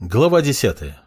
Глава десятая.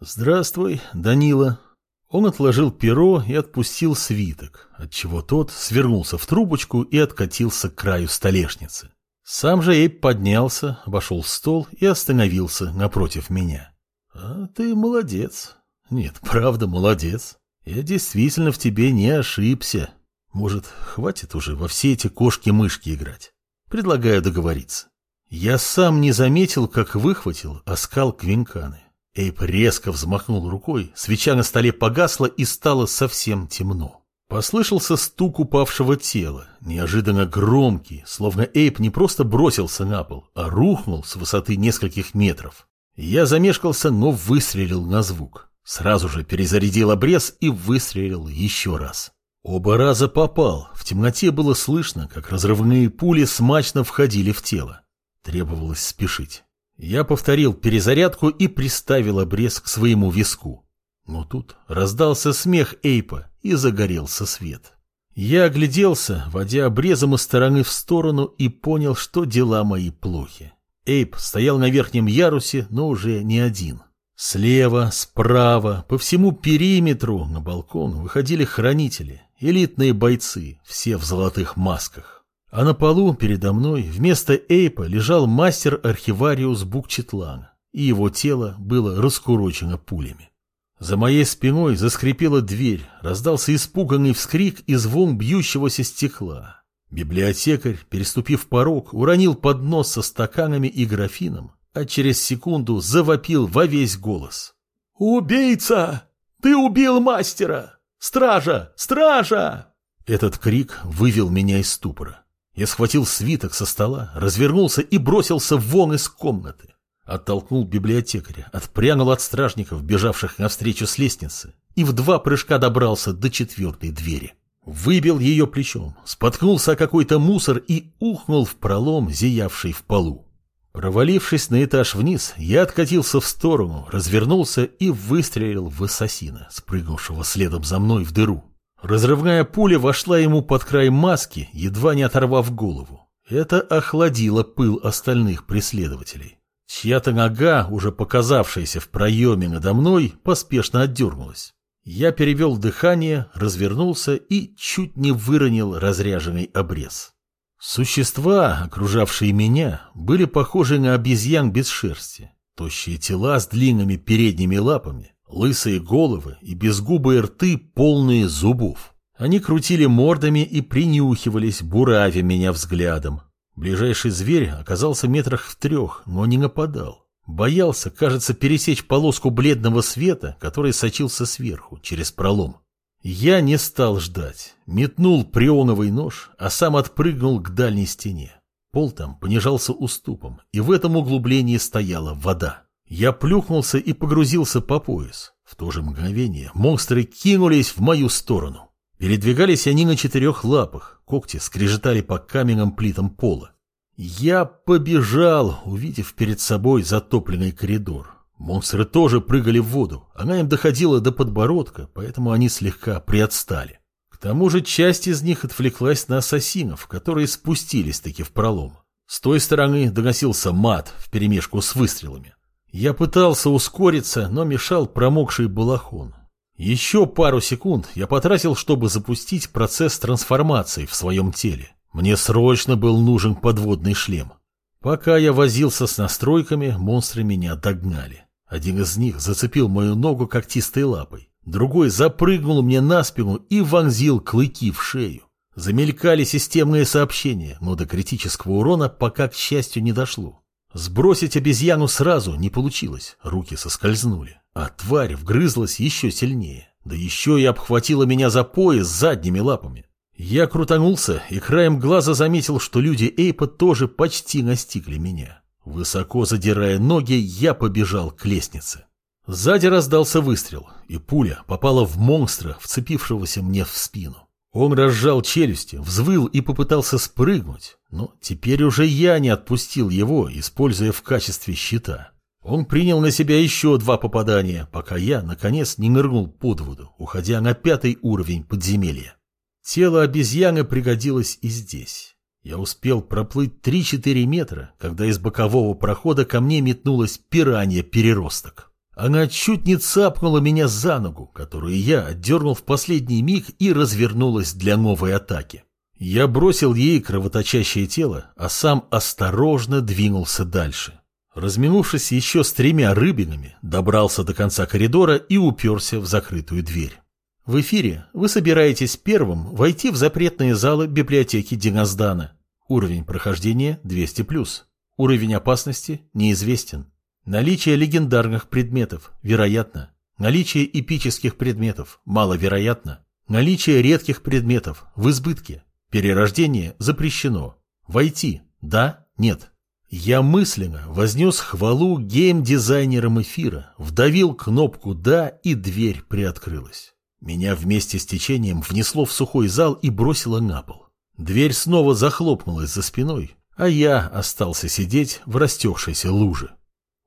«Здравствуй, Данила». Он отложил перо и отпустил свиток, отчего тот свернулся в трубочку и откатился к краю столешницы. Сам же Эйб поднялся, обошел стол и остановился напротив меня. «А ты молодец. Нет, правда, молодец. Я действительно в тебе не ошибся. Может, хватит уже во все эти кошки-мышки играть? Предлагаю договориться». Я сам не заметил, как выхватил оскал Квинканы. Эйп резко взмахнул рукой, свеча на столе погасла и стало совсем темно. Послышался стук упавшего тела, неожиданно громкий, словно Эйп не просто бросился на пол, а рухнул с высоты нескольких метров. Я замешкался, но выстрелил на звук. Сразу же перезарядил обрез и выстрелил еще раз. Оба раза попал, в темноте было слышно, как разрывные пули смачно входили в тело. Требовалось спешить. Я повторил перезарядку и приставил обрез к своему виску. Но тут раздался смех Эйпа и загорелся свет. Я огляделся, водя обрезом из стороны в сторону и понял, что дела мои плохи. Эйп стоял на верхнем ярусе, но уже не один. Слева, справа, по всему периметру на балкон выходили хранители, элитные бойцы, все в золотых масках. А на полу передо мной вместо Эйпа лежал мастер-архивариус Букчетлан, и его тело было раскурочено пулями. За моей спиной заскрипела дверь, раздался испуганный вскрик и звон бьющегося стекла. Библиотекарь, переступив порог, уронил поднос со стаканами и графином, а через секунду завопил во весь голос. «Убийца! Ты убил мастера! Стража! Стража!» Этот крик вывел меня из ступора. Я схватил свиток со стола, развернулся и бросился вон из комнаты. Оттолкнул библиотекаря, отпрянул от стражников, бежавших навстречу с лестницы, и в два прыжка добрался до четвертой двери. Выбил ее плечом, споткнулся о какой-то мусор и ухнул в пролом, зиявший в полу. Провалившись на этаж вниз, я откатился в сторону, развернулся и выстрелил в ассасина, спрыгнувшего следом за мной в дыру. Разрывная пуля вошла ему под край маски, едва не оторвав голову. Это охладило пыл остальных преследователей. Чья-то нога, уже показавшаяся в проеме надо мной, поспешно отдернулась. Я перевел дыхание, развернулся и чуть не выронил разряженный обрез. Существа, окружавшие меня, были похожи на обезьян без шерсти. Тощие тела с длинными передними лапами, Лысые головы и безгубые рты, полные зубов. Они крутили мордами и принюхивались, буравя меня взглядом. Ближайший зверь оказался метрах в трех, но не нападал. Боялся, кажется, пересечь полоску бледного света, который сочился сверху, через пролом. Я не стал ждать. Метнул прионовый нож, а сам отпрыгнул к дальней стене. Пол там понижался уступом, и в этом углублении стояла вода. Я плюхнулся и погрузился по пояс. В то же мгновение монстры кинулись в мою сторону. Передвигались они на четырех лапах, когти скрежетали по каменным плитам пола. Я побежал, увидев перед собой затопленный коридор. Монстры тоже прыгали в воду, она им доходила до подбородка, поэтому они слегка приотстали. К тому же часть из них отвлеклась на ассасинов, которые спустились таки в пролом. С той стороны доносился мат вперемешку с выстрелами. Я пытался ускориться, но мешал промокший балахон. Еще пару секунд я потратил, чтобы запустить процесс трансформации в своем теле. Мне срочно был нужен подводный шлем. Пока я возился с настройками, монстры меня догнали. Один из них зацепил мою ногу когтистой лапой. Другой запрыгнул мне на спину и вонзил клыки в шею. Замелькали системные сообщения, но до критического урона пока, к счастью, не дошло. Сбросить обезьяну сразу не получилось, руки соскользнули, а тварь вгрызлась еще сильнее, да еще и обхватила меня за пояс задними лапами. Я крутанулся и краем глаза заметил, что люди Эйпа тоже почти настигли меня. Высоко задирая ноги, я побежал к лестнице. Сзади раздался выстрел, и пуля попала в монстра, вцепившегося мне в спину. Он разжал челюсти, взвыл и попытался спрыгнуть, но теперь уже я не отпустил его, используя в качестве щита. Он принял на себя еще два попадания, пока я, наконец, не нырнул под воду, уходя на пятый уровень подземелья. Тело обезьяны пригодилось и здесь. Я успел проплыть 3-4 метра, когда из бокового прохода ко мне метнулась пиранья-переросток. Она чуть не цапнула меня за ногу, которую я отдернул в последний миг и развернулась для новой атаки. Я бросил ей кровоточащее тело, а сам осторожно двинулся дальше. Разминувшись еще с тремя рыбинами, добрался до конца коридора и уперся в закрытую дверь. В эфире вы собираетесь первым войти в запретные залы библиотеки Диназдана. Уровень прохождения 200+. Уровень опасности неизвестен. Наличие легендарных предметов вероятно. Наличие эпических предметов маловероятно. Наличие редких предметов в избытке. Перерождение запрещено. Войти. Да, нет. Я мысленно вознес хвалу гейм-дизайнерам эфира, вдавил кнопку «Да» и дверь приоткрылась. Меня вместе с течением внесло в сухой зал и бросило на пол. Дверь снова захлопнулась за спиной, а я остался сидеть в растекшейся луже.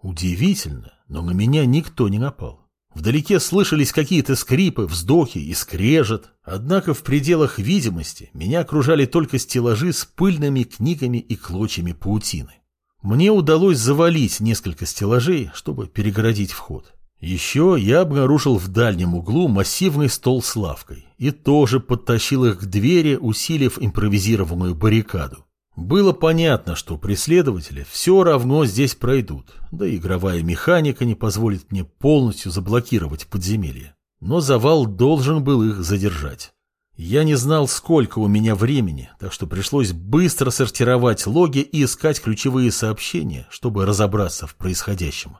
Удивительно, но на меня никто не напал. Вдалеке слышались какие-то скрипы, вздохи и скрежет, однако в пределах видимости меня окружали только стеллажи с пыльными книгами и клочьями паутины. Мне удалось завалить несколько стеллажей, чтобы перегородить вход. Еще я обнаружил в дальнем углу массивный стол с лавкой и тоже подтащил их к двери, усилив импровизированную баррикаду. Было понятно, что преследователи все равно здесь пройдут, да и игровая механика не позволит мне полностью заблокировать подземелье. Но завал должен был их задержать. Я не знал, сколько у меня времени, так что пришлось быстро сортировать логи и искать ключевые сообщения, чтобы разобраться в происходящем.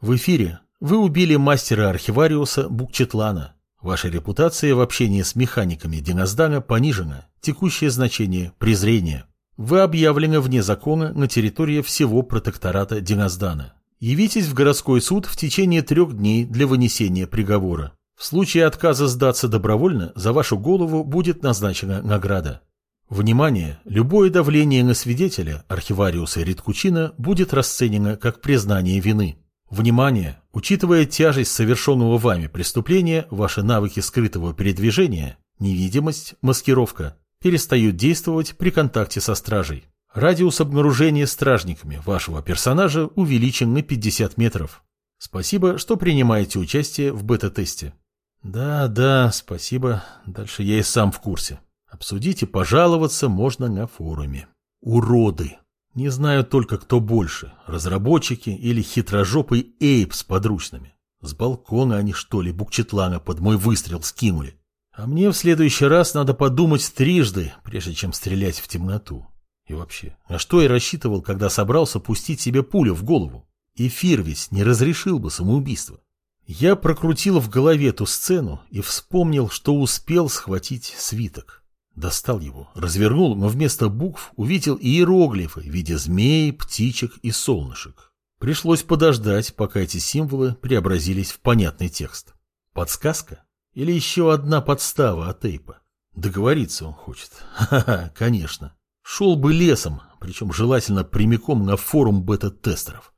В эфире вы убили мастера-архивариуса Букчетлана. Ваша репутация в общении с механиками Диноздана понижена. Текущее значение – презрение. Вы объявлены вне закона на территории всего протектората Диноздана. Явитесь в городской суд в течение трех дней для вынесения приговора. В случае отказа сдаться добровольно, за вашу голову будет назначена награда. Внимание! Любое давление на свидетеля, архивариуса Риткучина, будет расценено как признание вины. Внимание! Учитывая тяжесть совершенного вами преступления, ваши навыки скрытого передвижения, невидимость, маскировка перестают действовать при контакте со стражей. Радиус обнаружения стражниками вашего персонажа увеличен на 50 метров. Спасибо, что принимаете участие в бета-тесте. Да, да, спасибо. Дальше я и сам в курсе. Обсудить и пожаловаться можно на форуме. Уроды. Не знаю только, кто больше, разработчики или хитрожопый Эйп с подручными. С балкона они, что ли, Букчетлана под мой выстрел скинули. А мне в следующий раз надо подумать трижды, прежде чем стрелять в темноту. И вообще, а что я рассчитывал, когда собрался пустить себе пулю в голову? Эфир ведь не разрешил бы самоубийство. Я прокрутил в голове ту сцену и вспомнил, что успел схватить свиток. Достал его, развернул, но вместо букв увидел иероглифы в виде змей, птичек и солнышек. Пришлось подождать, пока эти символы преобразились в понятный текст. Подсказка? Или еще одна подстава от Эйпа? Договориться он хочет. Ха-ха, конечно. Шел бы лесом, причем желательно прямиком на форум бета-тестеров.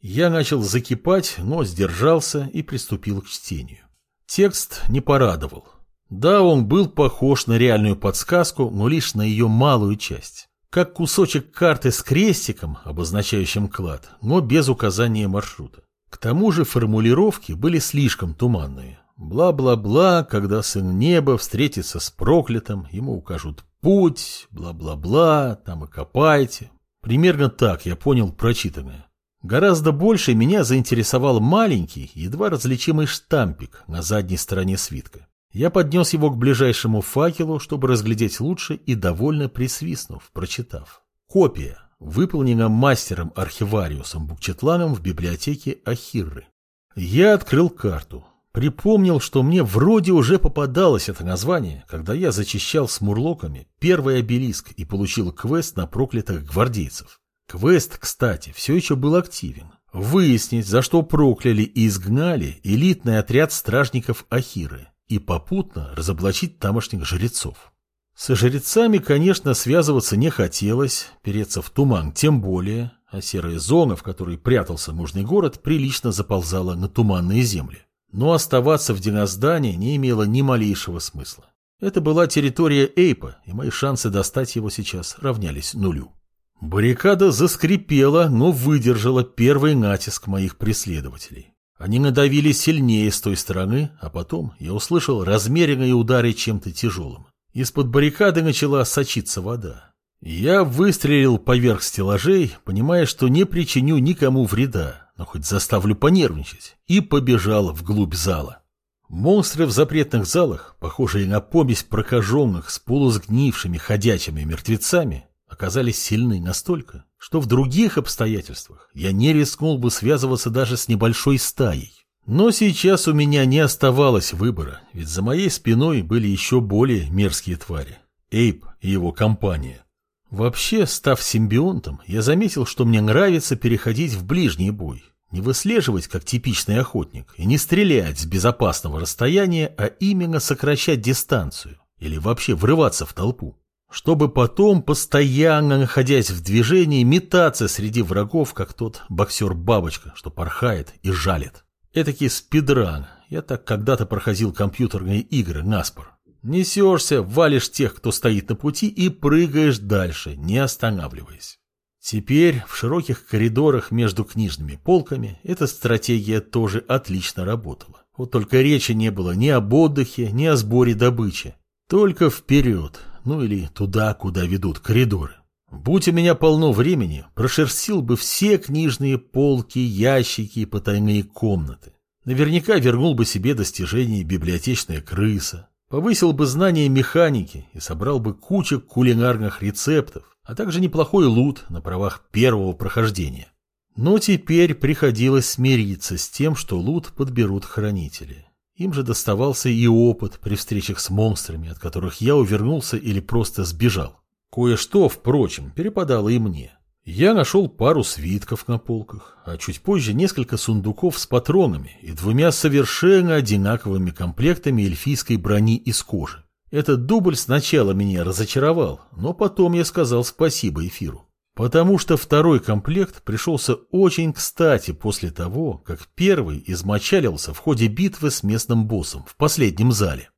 Я начал закипать, но сдержался и приступил к чтению. Текст не порадовал. Да, он был похож на реальную подсказку, но лишь на ее малую часть. Как кусочек карты с крестиком, обозначающим клад, но без указания маршрута. К тому же формулировки были слишком туманные. Бла-бла-бла, когда сын неба встретится с проклятым, ему укажут путь, бла-бла-бла, там и копайте. Примерно так я понял прочитанное. Гораздо больше меня заинтересовал маленький, едва различимый штампик на задней стороне свитка. Я поднес его к ближайшему факелу, чтобы разглядеть лучше и довольно присвистнув, прочитав. Копия, выполнена мастером-архивариусом Букчетланом в библиотеке Ахирры. Я открыл карту. Припомнил, что мне вроде уже попадалось это название, когда я зачищал с мурлоками первый обелиск и получил квест на проклятых гвардейцев. Квест, кстати, все еще был активен. Выяснить, за что прокляли и изгнали элитный отряд стражников Ахиры и попутно разоблачить тамошних жрецов. Со жрецами, конечно, связываться не хотелось, переться в туман тем более, а серая зона, в которой прятался нужный город, прилично заползала на туманные земли. Но оставаться в Диноздании не имело ни малейшего смысла. Это была территория Эйпа, и мои шансы достать его сейчас равнялись нулю. Баррикада заскрипела, но выдержала первый натиск моих преследователей. Они надавили сильнее с той стороны, а потом я услышал размеренные удары чем-то тяжелым. Из-под баррикады начала сочиться вода. Я выстрелил поверх стеллажей, понимая, что не причиню никому вреда, но хоть заставлю понервничать, и побежал вглубь зала. Монстры в запретных залах, похожие на помесь прокаженных с полусгнившими ходячими мертвецами, оказались сильны настолько, что в других обстоятельствах я не рискнул бы связываться даже с небольшой стаей. Но сейчас у меня не оставалось выбора, ведь за моей спиной были еще более мерзкие твари. Эйп и его компания. Вообще, став симбионтом, я заметил, что мне нравится переходить в ближний бой. Не выслеживать, как типичный охотник, и не стрелять с безопасного расстояния, а именно сокращать дистанцию или вообще врываться в толпу. Чтобы потом, постоянно находясь в движении, метаться среди врагов, как тот боксер-бабочка, что порхает и жалит. Этакий спидран. Я так когда-то проходил компьютерные игры наспор. Несешься, валишь тех, кто стоит на пути, и прыгаешь дальше, не останавливаясь. Теперь в широких коридорах между книжными полками эта стратегия тоже отлично работала. Вот только речи не было ни об отдыхе, ни о сборе добычи. Только вперед, ну или туда, куда ведут коридоры. Будь у меня полно времени, прошерстил бы все книжные полки, ящики и потайные комнаты. Наверняка вернул бы себе достижение библиотечная крыса, повысил бы знания механики и собрал бы кучу кулинарных рецептов, а также неплохой лут на правах первого прохождения. Но теперь приходилось смириться с тем, что лут подберут хранители. Им же доставался и опыт при встречах с монстрами, от которых я увернулся или просто сбежал. Кое-что, впрочем, перепадало и мне. Я нашел пару свитков на полках, а чуть позже несколько сундуков с патронами и двумя совершенно одинаковыми комплектами эльфийской брони из кожи. Этот дубль сначала меня разочаровал, но потом я сказал спасибо эфиру. Потому что второй комплект пришелся очень кстати после того, как первый измочалился в ходе битвы с местным боссом в последнем зале.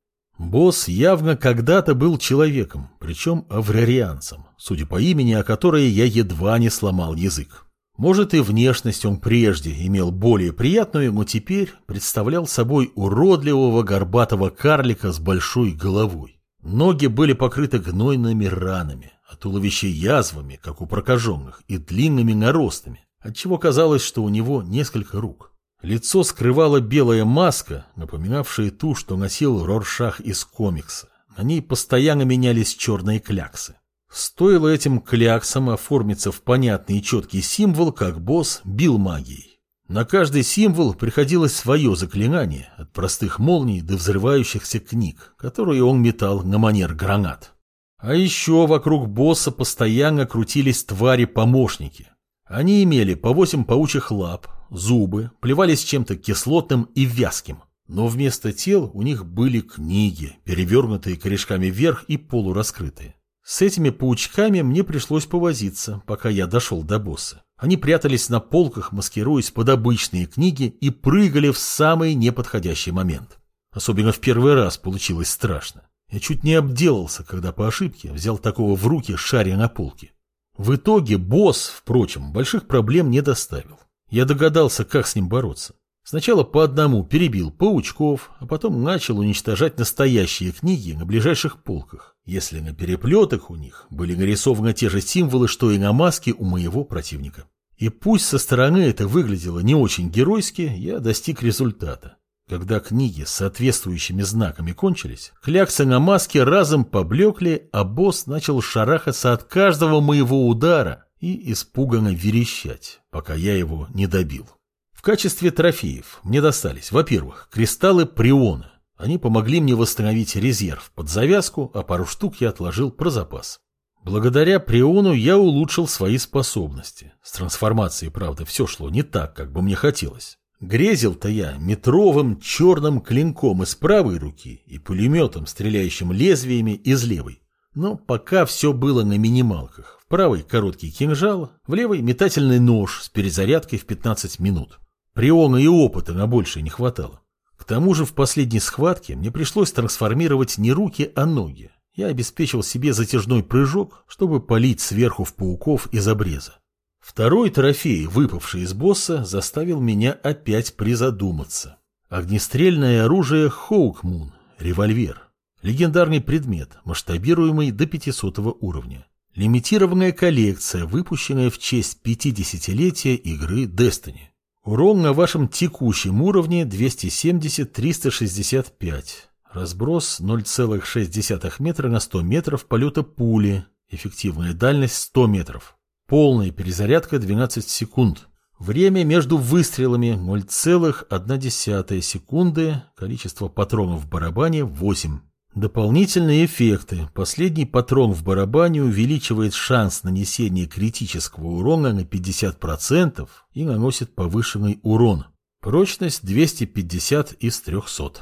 Босс явно когда-то был человеком, причем аврарианцем, судя по имени, о которой я едва не сломал язык. Может и внешность он прежде имел более приятную, но теперь представлял собой уродливого горбатого карлика с большой головой. Ноги были покрыты гнойными ранами, а туловище язвами, как у прокаженных, и длинными наростами, отчего казалось, что у него несколько рук. Лицо скрывала белая маска, напоминавшая ту, что носил Роршах из комикса. На ней постоянно менялись черные кляксы. Стоило этим кляксам оформиться в понятный и четкий символ, как босс бил магией. На каждый символ приходилось свое заклинание, от простых молний до взрывающихся книг, которые он метал на манер гранат. А еще вокруг босса постоянно крутились твари-помощники. Они имели по восемь паучьих лап, зубы, плевались чем-то кислотным и вязким. Но вместо тел у них были книги, перевернутые корешками вверх и полураскрытые. С этими паучками мне пришлось повозиться, пока я дошел до босса. Они прятались на полках, маскируясь под обычные книги и прыгали в самый неподходящий момент. Особенно в первый раз получилось страшно. Я чуть не обделался, когда по ошибке взял такого в руки, шаря на полке. В итоге босс, впрочем, больших проблем не доставил. Я догадался, как с ним бороться. Сначала по одному перебил паучков, а потом начал уничтожать настоящие книги на ближайших полках, если на переплетах у них были нарисованы те же символы, что и на маске у моего противника. И пусть со стороны это выглядело не очень геройски, я достиг результата. Когда книги с соответствующими знаками кончились, кляксы на маске разом поблекли, а босс начал шарахаться от каждого моего удара и испуганно верещать, пока я его не добил. В качестве трофеев мне достались, во-первых, кристаллы приона. Они помогли мне восстановить резерв под завязку, а пару штук я отложил про запас. Благодаря приону я улучшил свои способности. С трансформацией, правда, все шло не так, как бы мне хотелось. Грезил-то я метровым черным клинком из правой руки и пулеметом, стреляющим лезвиями из левой. Но пока все было на минималках. В правой короткий кинжал, в левой метательный нож с перезарядкой в 15 минут. Приона и опыта на больше не хватало. К тому же в последней схватке мне пришлось трансформировать не руки, а ноги. Я обеспечил себе затяжной прыжок, чтобы полить сверху в пауков из обреза. Второй трофей, выпавший из босса, заставил меня опять призадуматься. Огнестрельное оружие Хоукмун, револьвер. Легендарный предмет, масштабируемый до 500 уровня. Лимитированная коллекция, выпущенная в честь 50-летия игры Destiny. Урон на вашем текущем уровне 270-365. Разброс 0,6 метра на 100 метров полета пули. Эффективная дальность 100 метров. Полная перезарядка 12 секунд. Время между выстрелами 0,1 секунды. Количество патронов в барабане 8. Дополнительные эффекты. Последний патрон в барабане увеличивает шанс нанесения критического урона на 50% и наносит повышенный урон. Прочность 250 из 300.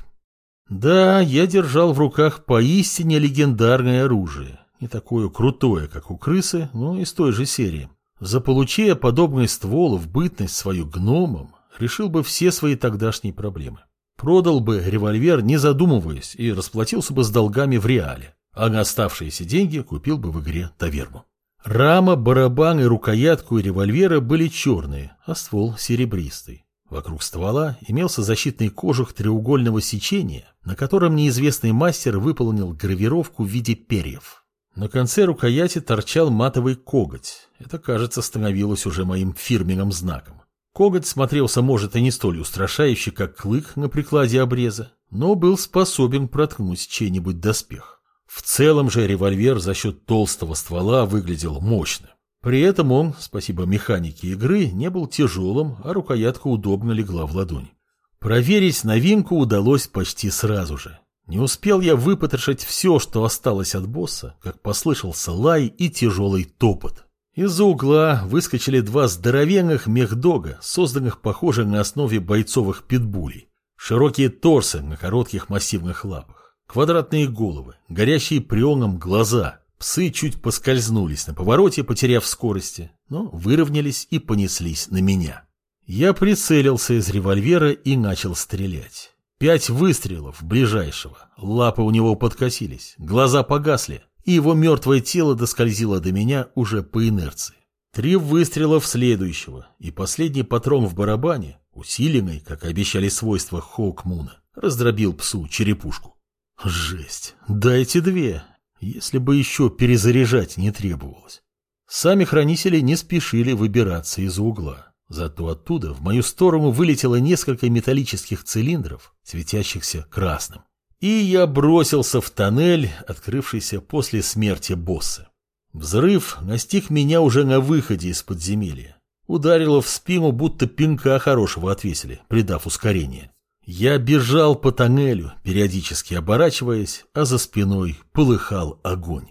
Да, я держал в руках поистине легендарное оружие. Не такое крутое, как у крысы, но из той же серии. Заполучая подобный ствол в бытность свою гномом, решил бы все свои тогдашние проблемы. Продал бы револьвер, не задумываясь, и расплатился бы с долгами в реале, а на оставшиеся деньги купил бы в игре таверну. Рама, барабан и рукоятку револьвера были черные, а ствол серебристый. Вокруг ствола имелся защитный кожух треугольного сечения, на котором неизвестный мастер выполнил гравировку в виде перьев. На конце рукояти торчал матовый коготь. Это, кажется, становилось уже моим фирменным знаком. Коготь смотрелся, может, и не столь устрашающе, как клык на прикладе обреза, но был способен проткнуть чей-нибудь доспех. В целом же револьвер за счет толстого ствола выглядел мощно. При этом он, спасибо механике игры, не был тяжелым, а рукоятка удобно легла в ладонь. Проверить новинку удалось почти сразу же. Не успел я выпотрошить все, что осталось от босса, как послышался лай и тяжелый топот. Из-за угла выскочили два здоровенных мехдога, созданных, похоже, на основе бойцовых питбулей. Широкие торсы на коротких массивных лапах, квадратные головы, горящие прионом глаза. Псы чуть поскользнулись на повороте, потеряв скорости, но выровнялись и понеслись на меня. Я прицелился из револьвера и начал стрелять. Пять выстрелов ближайшего, лапы у него подкосились, глаза погасли и его мертвое тело доскользило до меня уже по инерции. Три выстрела в следующего, и последний патрон в барабане, усиленный, как обещали свойства Хоукмуна, раздробил псу черепушку. Жесть, дайте две, если бы еще перезаряжать не требовалось. Сами хранители не спешили выбираться из угла. Зато оттуда в мою сторону вылетело несколько металлических цилиндров, светящихся красным. И я бросился в тоннель, открывшийся после смерти босса. Взрыв настиг меня уже на выходе из подземелья. Ударило в спину, будто пинка хорошего отвесили, придав ускорение. Я бежал по тоннелю, периодически оборачиваясь, а за спиной полыхал огонь.